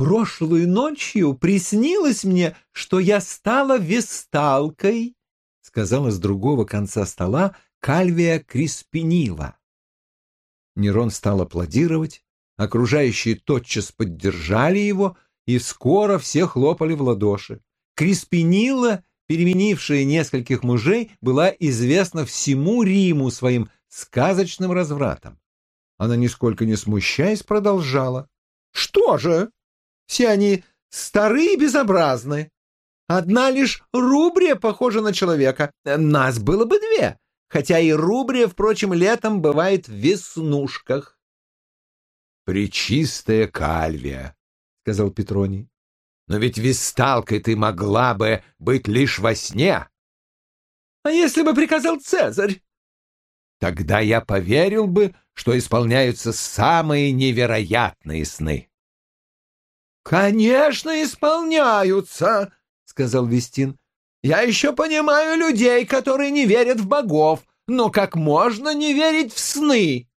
Прошлой ночью приснилось мне, что я стала весталкой, сказала с другого конца стола Кальвия Криспинила. Нерон стал аплодировать, окружающие тотчас поддержали его, и скоро все хлопали в ладоши. Криспинила, переменившая нескольких мужей, была известна всему Риму своим сказочным развратом. Она, нисколько не смущаясь, продолжала. «Что же? Все они старые и безобразны. Одна лишь Рубрия похожа на человека. Нас было бы две, хотя и Рубрия, впрочем, летом бывает в веснушках. «Пречистая Кальвия», — сказал Петроний. «Но ведь висталкой ты могла бы быть лишь во сне». «А если бы приказал Цезарь?» «Тогда я поверил бы, что исполняются самые невероятные сны». «Конечно, исполняются», — сказал Вестин. «Я еще понимаю людей, которые не верят в богов, но как можно не верить в сны?»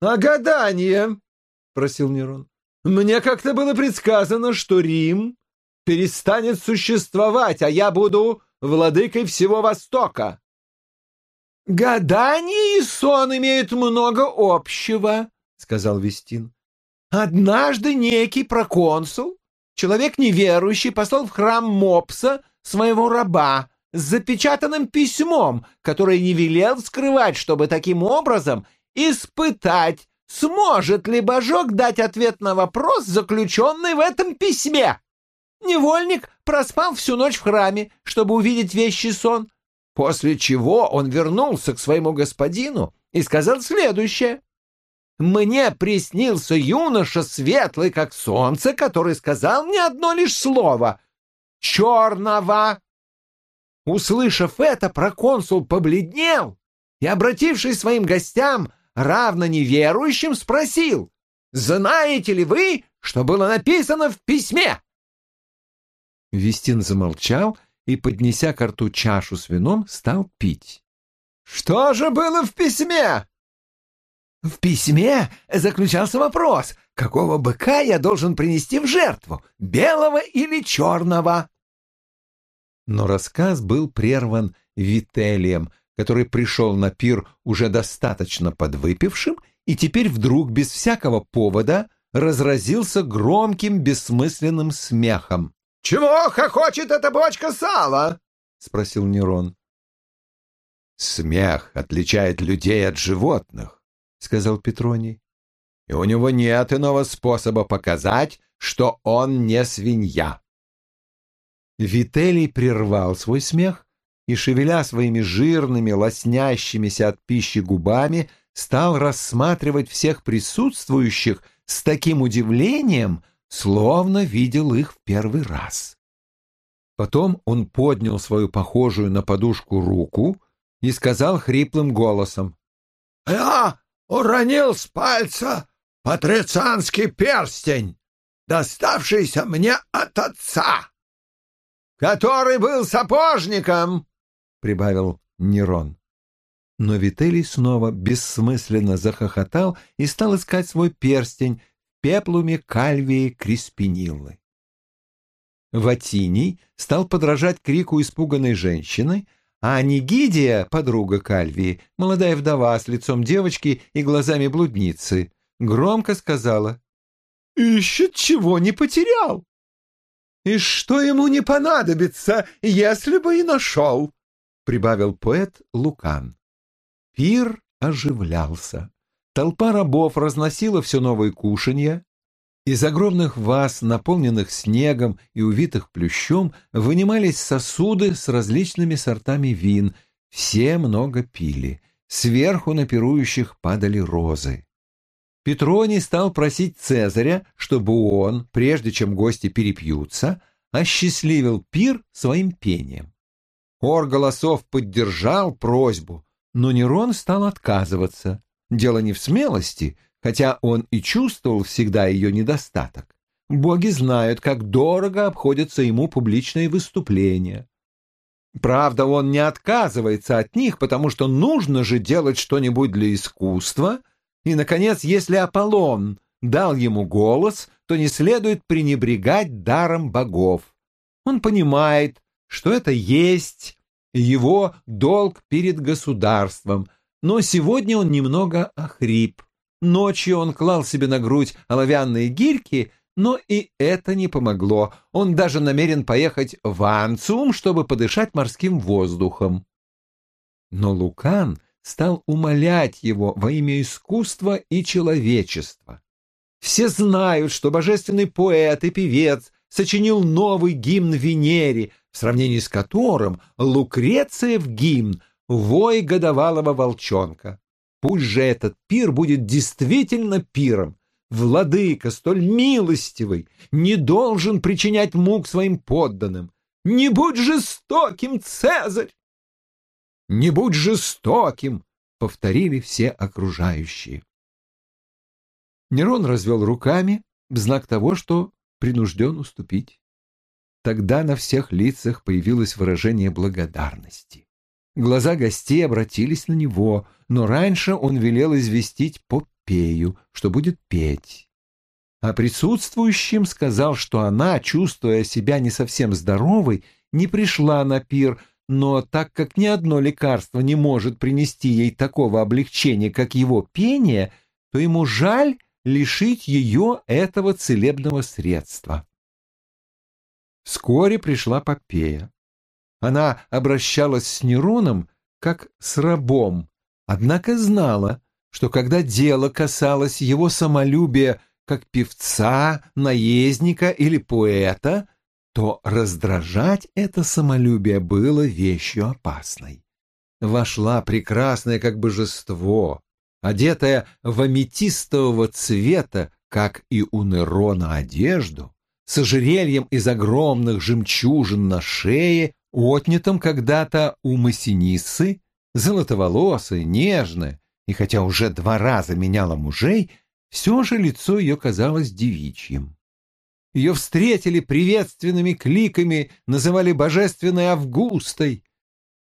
«А гадание?» — просил Нерон. «Мне как-то было предсказано, что Рим перестанет существовать, а я буду владыкой всего Востока». «Гадание и сон имеют много общего», — сказал Вестин. Однажды некий проконсул, человек неверующий, послал в храм Мопса своего раба с запечатанным письмом, которое не велел вскрывать, чтобы таким образом испытать, сможет ли божок дать ответ на вопрос, заключенный в этом письме. Невольник проспал всю ночь в храме, чтобы увидеть вещий сон, после чего он вернулся к своему господину и сказал следующее. Мне приснился юноша светлый, как солнце, который сказал мне одно лишь слово — «черного». Услышав это, проконсул побледнел и, обратившись своим гостям, равно неверующим, спросил, «Знаете ли вы, что было написано в письме?» Вестин замолчал и, поднеся к рту чашу с вином, стал пить. «Что же было в письме?» В письме заключался вопрос, какого быка я должен принести в жертву, белого или черного. Но рассказ был прерван Вителием, который пришел на пир уже достаточно подвыпившим и теперь вдруг без всякого повода разразился громким бессмысленным смехом. «Чего хохочет эта бочка сала?» — спросил Нерон. «Смех отличает людей от животных. — сказал Петроний. «И у него нет иного способа показать, что он не свинья». Вителий прервал свой смех и, шевеля своими жирными, лоснящимися от пищи губами, стал рассматривать всех присутствующих с таким удивлением, словно видел их в первый раз. Потом он поднял свою похожую на подушку руку и сказал хриплым голосом. «Я уронил с пальца патрицианский перстень, доставшийся мне от отца, который был сапожником, — прибавил Нерон. Но Вителий снова бессмысленно захохотал и стал искать свой перстень в пеплуме Кальвии Криспиниллы. Ватиний стал подражать крику испуганной женщины, а Нигидия, подруга Кальвии, молодая вдова с лицом девочки и глазами блудницы, громко сказала «Ищет, чего не потерял». «И что ему не понадобится, если бы и нашел?» — прибавил поэт Лукан. Пир оживлялся. Толпа рабов разносила все новые кушанья, из огромных ваз, наполненных снегом и увитых плющом, вынимались сосуды с различными сортами вин. Все много пили. Сверху на пирующих падали розы. Петроний стал просить Цезаря, чтобы он, прежде чем гости перепьются, осчастливил пир своим пением. Хор голосов поддержал просьбу, но Нерон стал отказываться. Дело не в смелости, хотя он и чувствовал всегда ее недостаток. Боги знают, как дорого обходятся ему публичные выступления. Правда, он не отказывается от них, потому что нужно же делать что-нибудь для искусства. И, наконец, если Аполлон дал ему голос, то не следует пренебрегать даром богов. Он понимает, что это есть его долг перед государством, но сегодня он немного охрип. Ночью он клал себе на грудь оловянные гирьки, но и это не помогло. Он даже намерен поехать в Анциум, чтобы подышать морским воздухом. Но Лукан стал умолять его во имя искусства и человечества. Все знают, что божественный поэт и певец сочинил новый гимн Венере, в сравнении с которым Лукрециев гимн — вой годовалого волчонка. Пусть же этот пир будет действительно пиром. Владыка, столь милостивый, не должен причинять мук своим подданным. Не будь жестоким, Цезарь! «Не будь жестоким!» — повторили все окружающие. Нерон развел руками в знак того, что принужден уступить. Тогда на всех лицах появилось выражение благодарности. Глаза гостей обратились на него, но раньше он велел известить Попею, что будет петь. А присутствующим сказал, что она, чувствуя себя не совсем здоровой, не пришла на пир, но так как ни одно лекарство не может принести ей такого облегчения, как его пение, то ему жаль лишить ее этого целебного средства. Вскоре пришла Попея. Она обращалась с Нероном как с рабом, однако знала, что когда дело касалось его самолюбия как певца, наездника или поэта, то раздражать это самолюбие было вещью опасной. Вошла прекрасное как божество, одетая в аметистового цвета, как и у Нерона одежду, с ожерельем из огромных жемчужин на шее, отнятым когда-то у Массинисы, золотоволосая, нежная, и хотя уже два раза меняла мужей, все же лицо ее казалось девичьим. Ее встретили приветственными кликами, называли божественной Августой.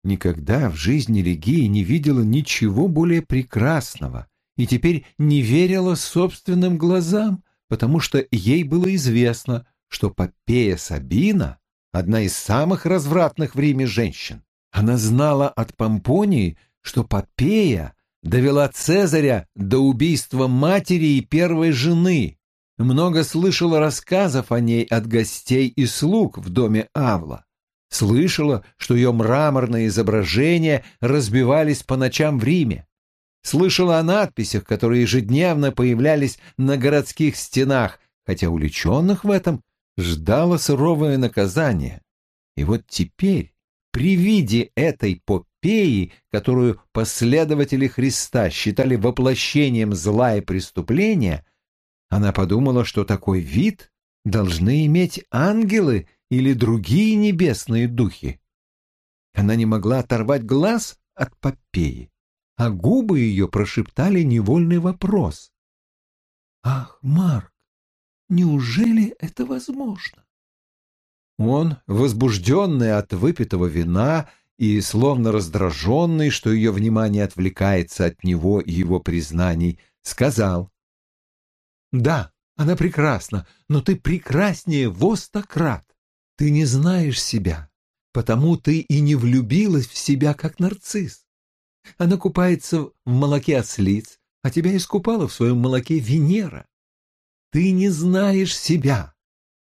Никогда в жизни Легии не видела ничего более прекрасного и теперь не верила собственным глазам, потому что ей было известно, что Попея Сабина — одна из самых развратных в Риме женщин. Она знала от Помпонии, что Попея довела Цезаря до убийства матери и первой жены, много слышала рассказов о ней от гостей и слуг в доме Авла. Слышала, что ее мраморные изображения разбивались по ночам в Риме. Слышала о надписях, которые ежедневно появлялись на городских стенах, хотя уличенных в этом ждало суровое наказание. И вот теперь, при виде этой Попеи, которую последователи Христа считали воплощением зла и преступления, она подумала, что такой вид должны иметь ангелы или другие небесные духи. Она не могла оторвать глаз от Попеи, а губы ее прошептали невольный вопрос. «Ах, Марк, неужели это возможно?» Он, возбужденный от выпитого вина и словно раздраженный, что ее внимание отвлекается от него и его признаний, сказал, да, она прекрасна, но ты прекраснее во стократ. Ты не знаешь себя, потому ты и не влюбилась в себя, как нарцисс. Она купается в молоке ослиц, а тебя искупала в своем молоке Венера. Ты не знаешь себя.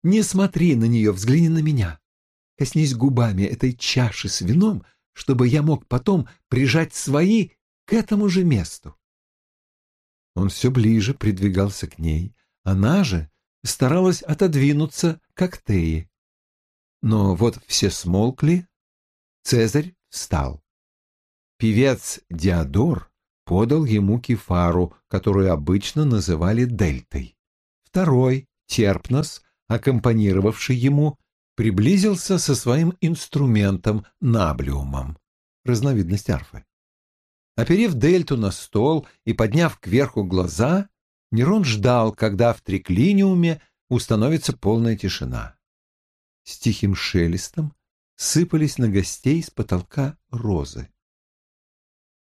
Не смотри на нее, взгляни на меня. Коснись губами этой чаши с вином, чтобы я мог потом прижать свои к этому же месту. Он все ближе придвигался к ней, она же старалась отодвинуться к Актее. Но вот все смолкли, Цезарь встал. Певец Диодор подал ему кефару, которую обычно называли дельтой. Второй, Терпнос, аккомпанировавший ему, приблизился со своим инструментом наблиумом, разновидность арфы. Оперев дельту на стол и подняв кверху глаза, Нерон ждал, когда в триклиниуме установится полная тишина. С тихим шелестом сыпались на гостей с потолка розы.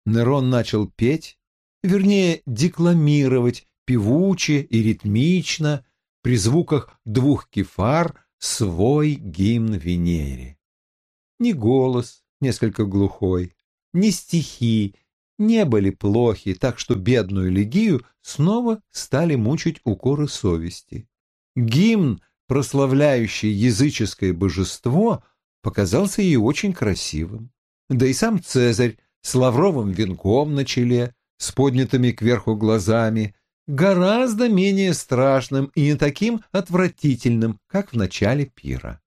Нерон начал петь, вернее, декламировать, певуче и ритмично, при звуках двух кефар свой гимн Венере. Ни голос, несколько глухой, ни стихи не были плохи, так что бедную Легию снова стали мучить укоры совести. Гимн, прославляющий языческое божество, показался ей очень красивым. Да и сам Цезарь с лавровым венком на челе, с поднятыми кверху глазами, гораздо менее страшным и не таким отвратительным, как в начале пира.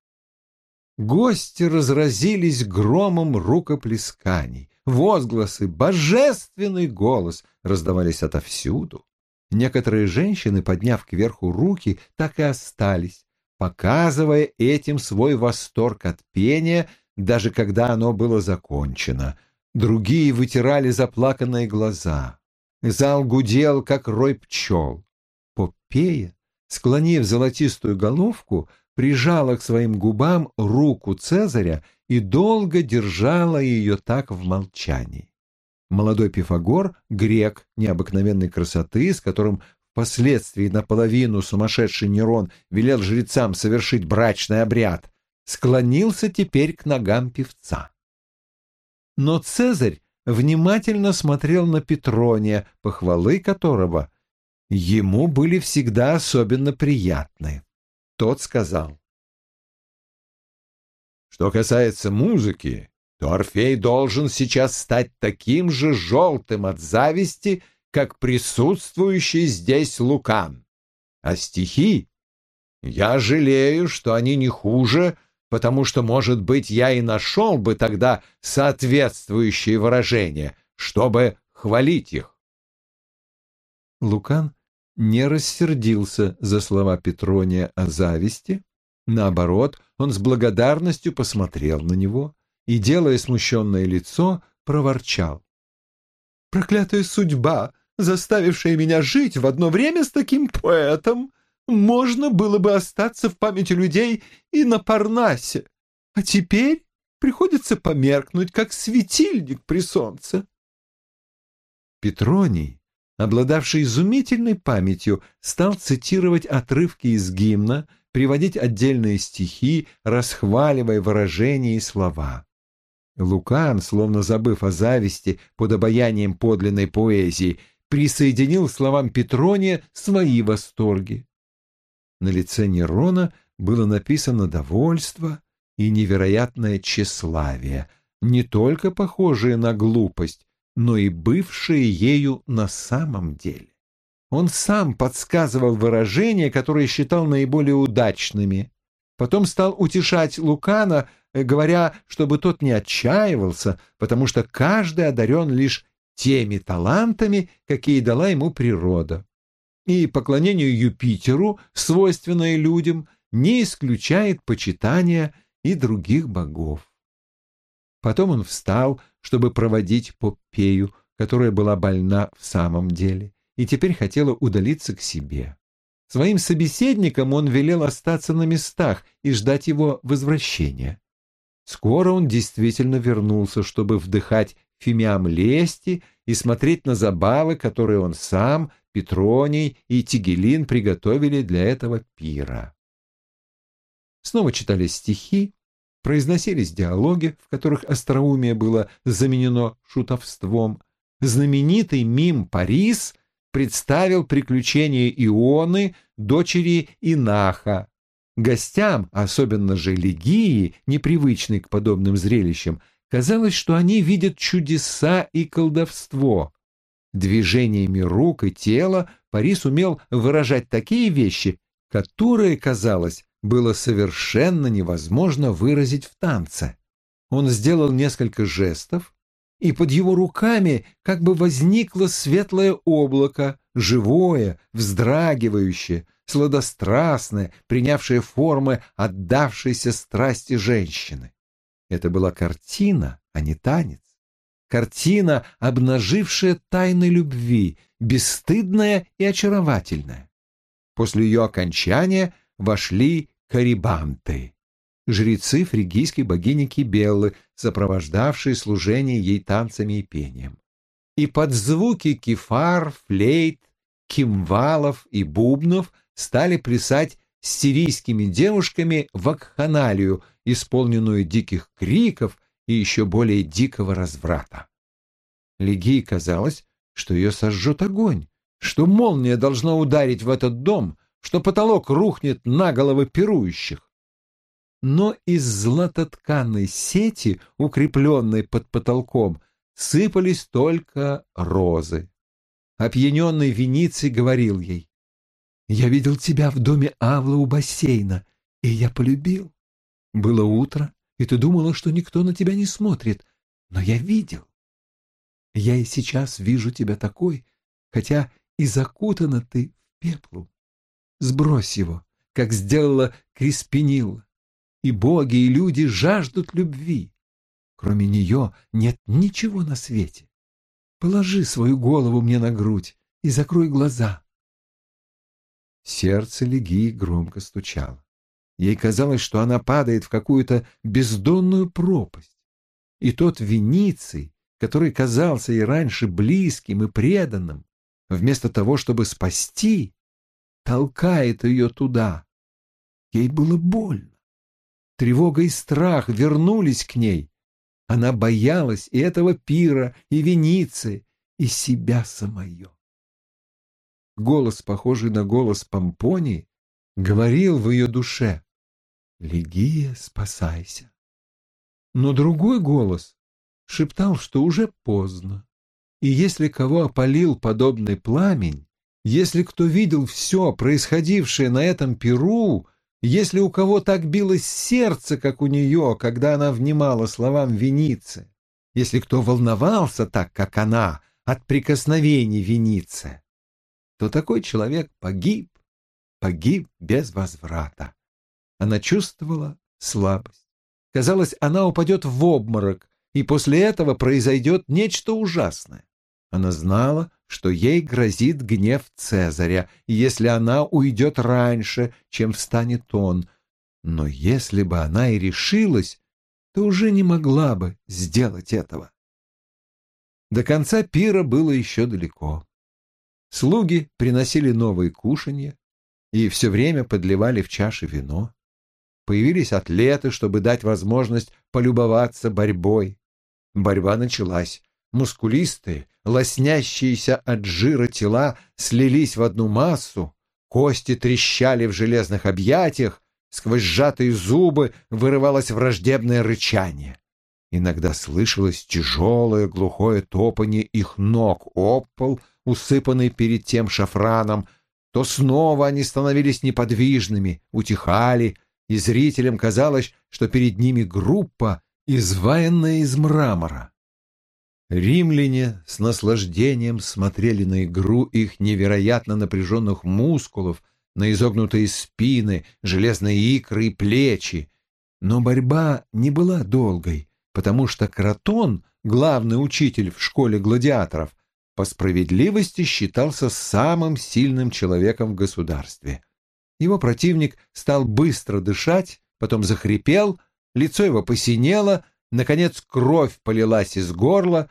Гости разразились громом рукоплесканий, возгласы, божественный голос раздавались отовсюду. Некоторые женщины, подняв кверху руки, так и остались, показывая этим свой восторг от пения, даже когда оно было закончено. Другие вытирали заплаканные глаза. Зал гудел, как рой пчел. Попея, склонив золотистую головку, прижала к своим губам руку Цезаря и долго держала ее так в молчании. Молодой Пифагор, грек необыкновенной красоты, с которым впоследствии наполовину сумасшедший Нерон велел жрецам совершить брачный обряд, склонился теперь к ногам певца. Но Цезарь внимательно смотрел на Петрония, похвалы которого ему были всегда особенно приятны. Тот сказал. Что касается музыки, то Орфей должен сейчас стать таким же желтым от зависти, как присутствующий здесь Лукан. А стихи? Я жалею, что они не хуже потому что, может быть, я и нашел бы тогда соответствующие выражения, чтобы хвалить их. Лукан не рассердился за слова Петрония о зависти. Наоборот, он с благодарностью посмотрел на него и, делая смущенное лицо, проворчал. «Проклятая судьба, заставившая меня жить в одно время с таким поэтом, можно было бы остаться в памяти людей и на Парнасе, а теперь приходится померкнуть, как светильник при солнце. Петроний, обладавший изумительной памятью, стал цитировать отрывки из гимна, приводить отдельные стихи, расхваливая выражения и слова. Лукан, словно забыв о зависти под обаянием подлинной поэзии, присоединил словам Петрония свои восторги. На лице Нерона было написано довольство и невероятное тщеславие, не только похожие на глупость, но и бывшие ею на самом деле. Он сам подсказывал выражения, которые считал наиболее удачными. Потом стал утешать Лукана, э, говоря, чтобы тот не отчаивался, потому что каждый одарен лишь теми талантами, какие дала ему природа и поклонению Юпитеру, свойственное людям, не исключает почитания и других богов. Потом он встал, чтобы проводить Попею, которая была больна в самом деле, и теперь хотела удалиться к себе. Своим собеседникам он велел остаться на местах и ждать его возвращения. Скоро он действительно вернулся, чтобы вдыхать фимиам лести и смотреть на забавы, которые он сам Петроний и Тигелин приготовили для этого пира. Снова читались стихи, произносились диалоги, в которых остроумие было заменено шутовством. Знаменитый мим Парис представил приключения Ионы, дочери Инаха. Гостям, особенно же Легии, непривычной к подобным зрелищам, казалось, что они видят чудеса и колдовство. Движениями рук и тела Парис умел выражать такие вещи, которые, казалось, было совершенно невозможно выразить в танце. Он сделал несколько жестов, и под его руками как бы возникло светлое облако, живое, вздрагивающее, сладострастное, принявшее формы отдавшейся страсти женщины. Это была картина, а не танец. Картина, обнажившая тайны любви, бесстыдная и очаровательная. После ее окончания вошли карибанты, жрецы фригийской богини Кибеллы, сопровождавшие служение ей танцами и пением. И под звуки кефар, флейт, кимвалов и бубнов стали плясать с сирийскими девушками в акханалию, исполненную диких криков и еще более дикого разврата. Легии казалось, что ее сожжет огонь, что молния должна ударить в этот дом, что потолок рухнет на головы пирующих. Но из златотканной сети, укрепленной под потолком, сыпались только розы. Опьяненный Вениций говорил ей, «Я видел тебя в доме Авла у бассейна, и я полюбил. Было утро, и ты думала, что никто на тебя не смотрит, но я видел. Я и сейчас вижу тебя такой, хотя и закутана ты в пеплу. Сбрось его, как сделала Криспинилла. И боги, и люди жаждут любви. Кроме нее нет ничего на свете. Положи свою голову мне на грудь и закрой глаза. Сердце Легии громко стучало. Ей казалось, что она падает в какую-то бездонную пропасть. И тот Вениций, который казался ей раньше близким и преданным, вместо того, чтобы спасти, толкает ее туда. Ей было больно. Тревога и страх вернулись к ней. Она боялась и этого пира, и Веницы, и себя самое. Голос, похожий на голос Помпонии, говорил в ее душе «Легия, спасайся». Но другой голос шептал, что уже поздно, и если кого опалил подобный пламень, если кто видел все происходившее на этом перу, если у кого так билось сердце, как у нее, когда она внимала словам Веницы, если кто волновался так, как она, от прикосновений Веницы, то такой человек погиб, погиб без возврата. Она чувствовала слабость. Казалось, она упадет в обморок, и после этого произойдет нечто ужасное. Она знала, что ей грозит гнев Цезаря, если она уйдет раньше, чем встанет он. Но если бы она и решилась, то уже не могла бы сделать этого. До конца пира было еще далеко. Слуги приносили новые кушанья и все время подливали в чаши вино. Появились атлеты, чтобы дать возможность полюбоваться борьбой. Борьба началась. Мускулистые, лоснящиеся от жира тела слились в одну массу, кости трещали в железных объятиях, сквозь сжатые зубы вырывалось враждебное рычание. Иногда слышалось тяжелое глухое топанье их ног об пол, усыпанный перед тем шафраном, то снова они становились неподвижными, утихали, и зрителям казалось, что перед ними группа, изваянная из мрамора. Римляне с наслаждением смотрели на игру их невероятно напряженных мускулов, на изогнутые спины, железные икры и плечи. Но борьба не была долгой, потому что Кротон, главный учитель в школе гладиаторов, по справедливости считался самым сильным человеком в государстве. Его противник стал быстро дышать, потом захрипел, лицо его посинело, Наконец кровь полилась из горла,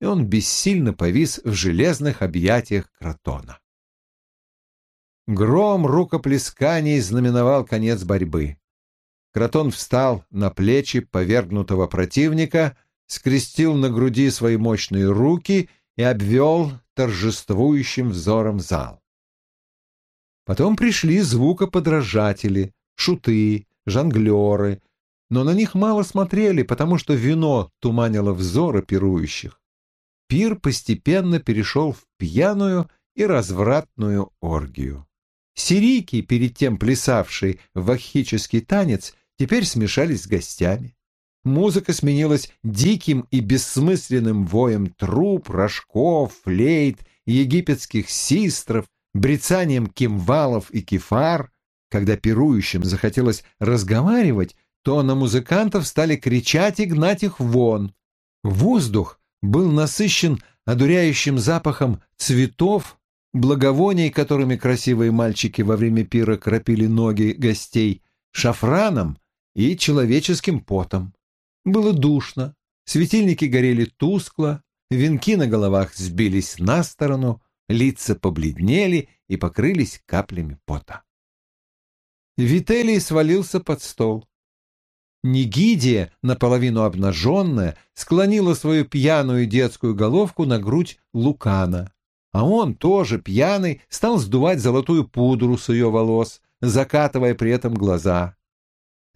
и он бессильно повис в железных объятиях кротона. Гром рукоплесканий знаменовал конец борьбы. Кротон встал на плечи повергнутого противника, скрестил на груди свои мощные руки и обвел торжествующим взором зал. Потом пришли звукоподражатели, шуты, жонглеры, но на них мало смотрели, потому что вино туманило взоры пирующих. Пир постепенно перешел в пьяную и развратную оргию. Сирийки, перед тем плясавшие в ваххический танец, теперь смешались с гостями. Музыка сменилась диким и бессмысленным воем труб, рожков, флейт, египетских систров, брецанием кимвалов и кефар. Когда пирующим захотелось разговаривать, то на музыкантов стали кричать и гнать их вон. Воздух был насыщен одуряющим запахом цветов, благовоний, которыми красивые мальчики во время пира кропили ноги гостей, шафраном и человеческим потом. Было душно, светильники горели тускло, венки на головах сбились на сторону, лица побледнели и покрылись каплями пота. Вителий свалился под стол. Нигидия, наполовину обнаженная, склонила свою пьяную детскую головку на грудь Лукана, а он, тоже пьяный, стал сдувать золотую пудру с ее волос, закатывая при этом глаза.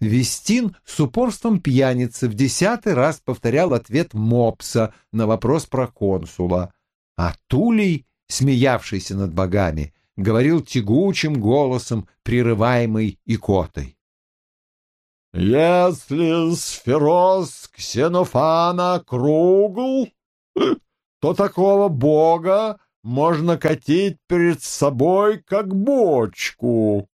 Вестин с упорством пьяницы в десятый раз повторял ответ Мопса на вопрос про консула, а Тулей, смеявшийся над богами, говорил тягучим голосом, прерываемый икотой. «Если сфероз Ксенофана кругл, то такого бога можно катить перед собой, как бочку».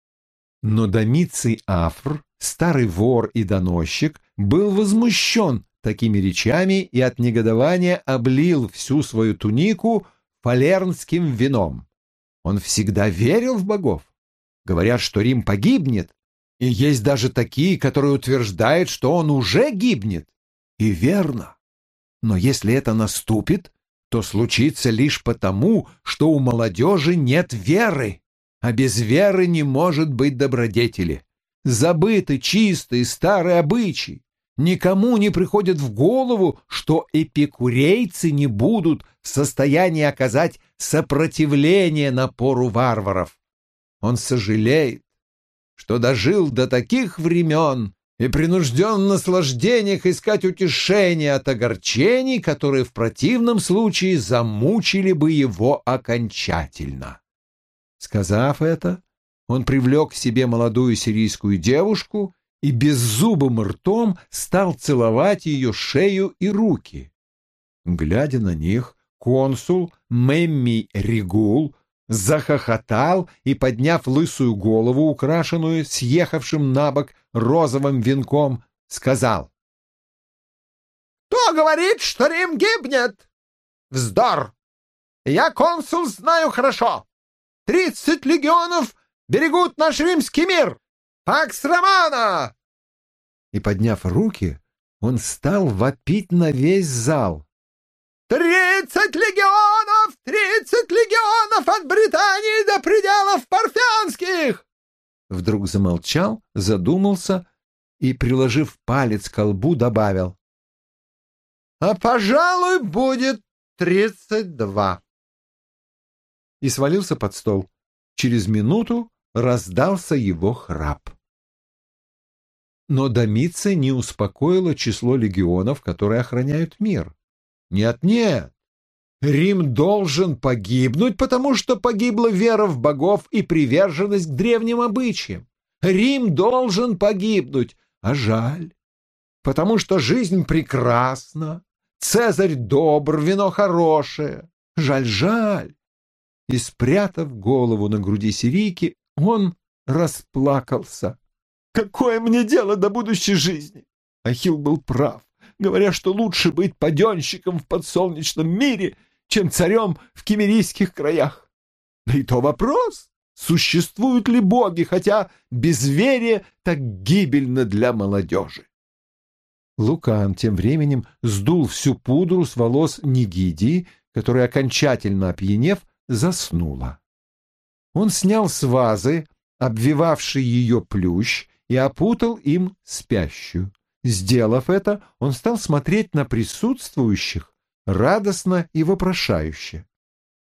Но Домиций Афр старый вор и доносчик, был возмущен такими речами и от негодования облил всю свою тунику фалернским вином. Он всегда верил в богов. Говорят, что Рим погибнет, и есть даже такие, которые утверждают, что он уже гибнет. И верно. Но если это наступит, то случится лишь потому, что у молодежи нет веры, а без веры не может быть добродетели забыты чистые старые обычаи. Никому не приходит в голову, что эпикурейцы не будут в состоянии оказать сопротивление напору варваров. Он сожалеет, что дожил до таких времен и принужден в наслаждениях искать утешение от огорчений, которые в противном случае замучили бы его окончательно. Сказав это, он привлек к себе молодую сирийскую девушку и беззубым ртом стал целовать ее шею и руки. Глядя на них, консул Мемми Ригул захохотал и, подняв лысую голову, украшенную съехавшим на бок розовым венком, сказал. «Кто говорит, что Рим гибнет? Вздор! Я консул знаю хорошо. Тридцать легионов берегут наш римский мир! Пакс Романа!» И, подняв руки, он стал вопить на весь зал. «Тридцать легионов! Тридцать легионов от Британии до пределов парфянских!» Вдруг замолчал, задумался и, приложив палец к колбу, добавил. «А, пожалуй, будет тридцать два!» И свалился под стол. Через минуту раздался его храп. Но Домиция не успокоила число легионов, которые охраняют мир. Нет-нет, Рим должен погибнуть, потому что погибла вера в богов и приверженность к древним обычаям. Рим должен погибнуть, а жаль, потому что жизнь прекрасна, Цезарь добр, вино хорошее. Жаль, жаль. И, спрятав голову на груди Сирийки, он расплакался. «Какое мне дело до будущей жизни?» Ахилл был прав, говоря, что лучше быть паденщиком в подсолнечном мире, чем царем в кемерийских краях. Да и то вопрос, существуют ли боги, хотя безверие так гибельно для молодежи. Лукан тем временем сдул всю пудру с волос Нигидии, которая, окончательно опьянев, заснула. Он снял с вазы, обвивавший ее плющ, и опутал им спящую. Сделав это, он стал смотреть на присутствующих радостно и вопрошающе.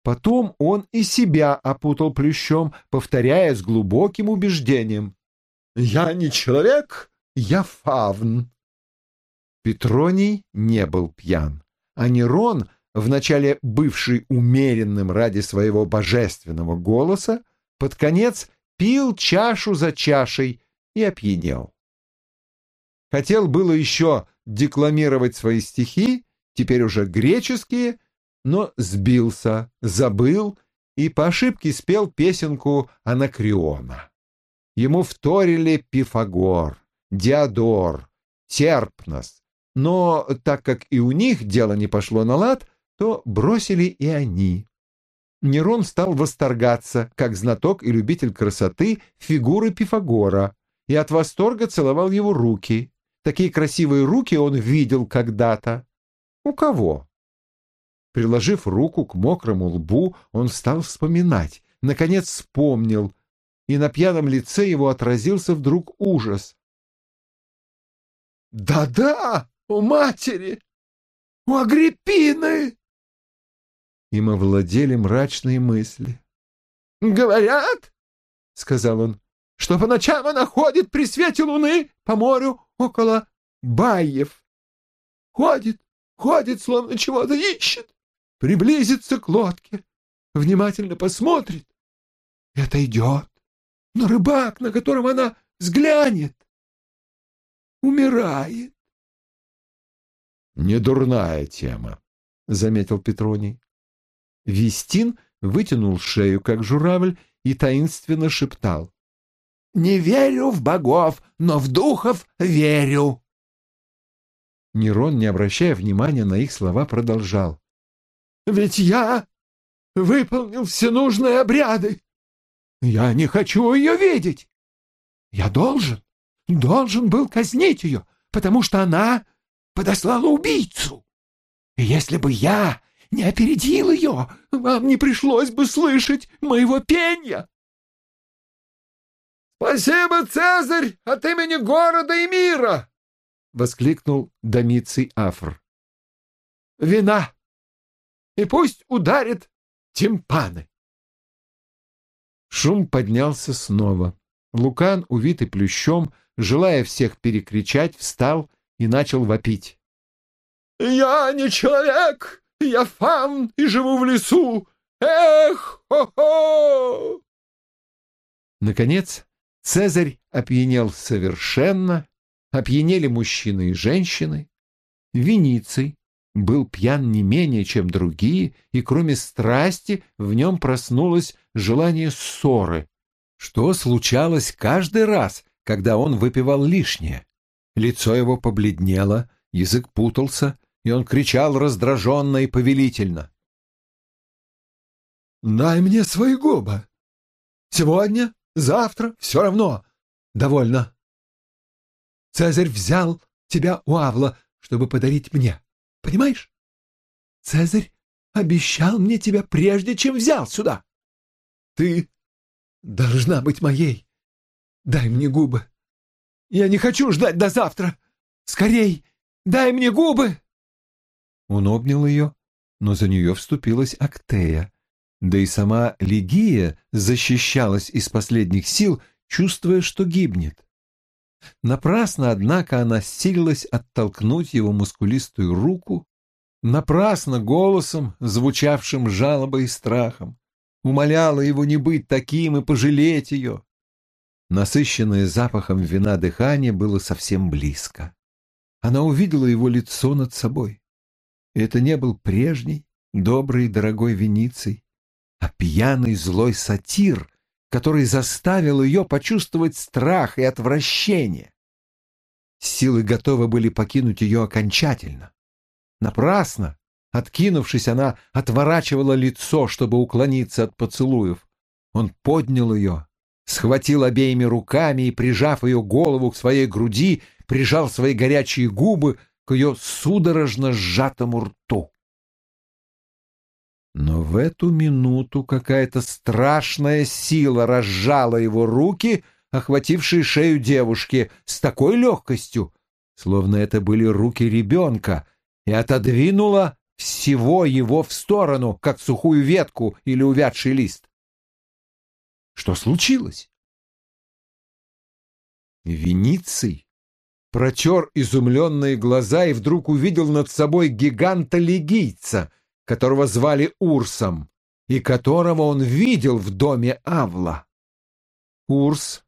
Потом он и себя опутал плющом, повторяя с глубоким убеждением. «Я не человек, я фавн». Петроний не был пьян, а Нерон — вначале бывший умеренным ради своего божественного голоса, под конец пил чашу за чашей и опьянел. Хотел было еще декламировать свои стихи, теперь уже греческие, но сбился, забыл и по ошибке спел песенку Анакриона. Ему вторили Пифагор, Диодор, Терпнос, но так как и у них дело не пошло на лад, то бросили и они. Нерон стал восторгаться, как знаток и любитель красоты, фигуры Пифагора, и от восторга целовал его руки. Такие красивые руки он видел когда-то. У кого? Приложив руку к мокрому лбу, он стал вспоминать. Наконец вспомнил, и на пьяном лице его отразился вдруг ужас. «Да-да, у матери! У Агриппины!» Им овладели мрачные мысли. «Говорят, — сказал он, — что по ночам она ходит при свете луны по морю около Баев. Ходит, ходит, словно чего-то ищет, приблизится к лодке, внимательно посмотрит и отойдет. Но рыбак, на которого она взглянет, умирает. — Недурная тема, — заметил Петроний. Вестин вытянул шею, как журавль, и таинственно шептал. «Не верю в богов, но в духов верю!» Нерон, не обращая внимания на их слова, продолжал. «Ведь я выполнил все нужные обряды. Я не хочу ее видеть. Я должен, должен был казнить ее, потому что она подослала убийцу. И если бы я не опередил ее, вам не пришлось бы слышать моего пения. «Спасибо, Цезарь, от имени города и мира!» — воскликнул Домиций Афр. «Вина! И пусть ударит тимпаны!» Шум поднялся снова. Лукан, увитый плющом, желая всех перекричать, встал и начал вопить. «Я не человек! Я фан и живу в лесу! Эх, хо-хо!» Наконец, Цезарь опьянел совершенно, опьянели мужчины и женщины. Вениций был пьян не менее, чем другие, и кроме страсти в нем проснулось желание ссоры, что случалось каждый раз, когда он выпивал лишнее. Лицо его побледнело, язык путался, и он кричал раздраженно и повелительно. «Дай мне свои губы! Сегодня, завтра, все равно. Довольно. Цезарь взял тебя у Авла, чтобы подарить мне. Понимаешь? Цезарь обещал мне тебя прежде, чем взял сюда. Ты должна быть моей. Дай мне губы. Я не хочу ждать до завтра. Скорей, дай мне губы!» Он обнял ее, но за нее вступилась Актея. Да и сама Лигия защищалась из последних сил, чувствуя, что гибнет. Напрасно, однако, она силилась оттолкнуть его мускулистую руку, напрасно голосом, звучавшим жалобой и страхом, умоляла его не быть таким и пожалеть ее. Насыщенное запахом вина дыхание было совсем близко. Она увидела его лицо над собой. Это не был прежний, добрый дорогой Вениций, а пьяный злой сатир, который заставил ее почувствовать страх и отвращение. Силы готовы были покинуть ее окончательно. Напрасно, откинувшись, она отворачивала лицо, чтобы уклониться от поцелуев. Он поднял ее, схватил обеими руками и, прижав ее голову к своей груди, прижал свои горячие губы к ее судорожно сжатому рту. Но в эту минуту какая-то страшная сила разжала его руки, охватившие шею девушки, с такой легкостью, словно это были руки ребенка, и отодвинула всего его в сторону, как сухую ветку или увядший лист. Что случилось? Вениций протер изумленные глаза и вдруг увидел над собой гиганта-легийца, которого звали Урсом, и которого он видел в доме Авла. Урс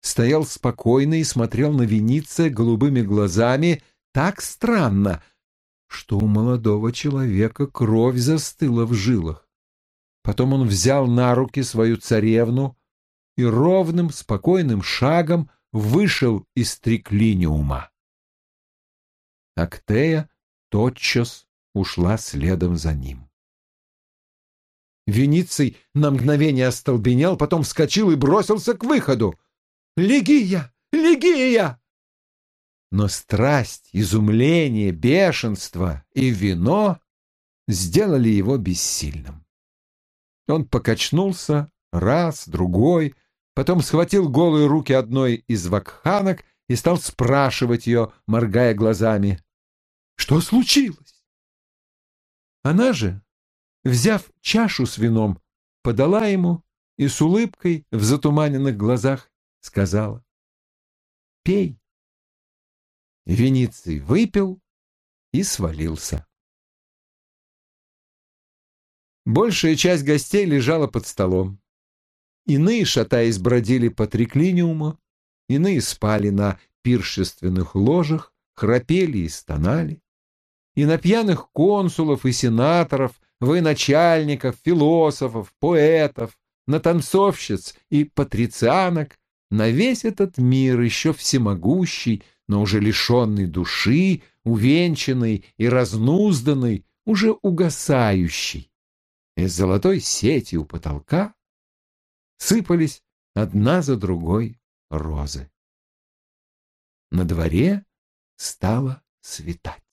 стоял спокойно и смотрел на Вениция голубыми глазами так странно, что у молодого человека кровь застыла в жилах. Потом он взял на руки свою царевну и ровным, спокойным шагом вышел из триклиниума. Актея тотчас ушла следом за ним. Вениций на мгновение остолбенел, потом вскочил и бросился к выходу. «Легия! Легия!» Но страсть, изумление, бешенство и вино сделали его бессильным. Он покачнулся раз, другой, потом схватил голые руки одной из вакханок и стал спрашивать ее, моргая глазами. «Что случилось?» Она же, взяв чашу с вином, подала ему и с улыбкой в затуманенных глазах сказала «Пей». Вениций выпил и свалился. Большая часть гостей лежала под столом. Иные, шатаясь, бродили по триклиниуму, иные спали на пиршественных ложах, храпели и стонали. И на пьяных консулов и сенаторов, военачальников, философов, поэтов, на танцовщиц и патрицианок, на весь этот мир еще всемогущий, но уже лишенный души, увенчанный и разнузданный, уже угасающий. Из золотой сети у потолка сыпались одна за другой розы. На дворе стало светать.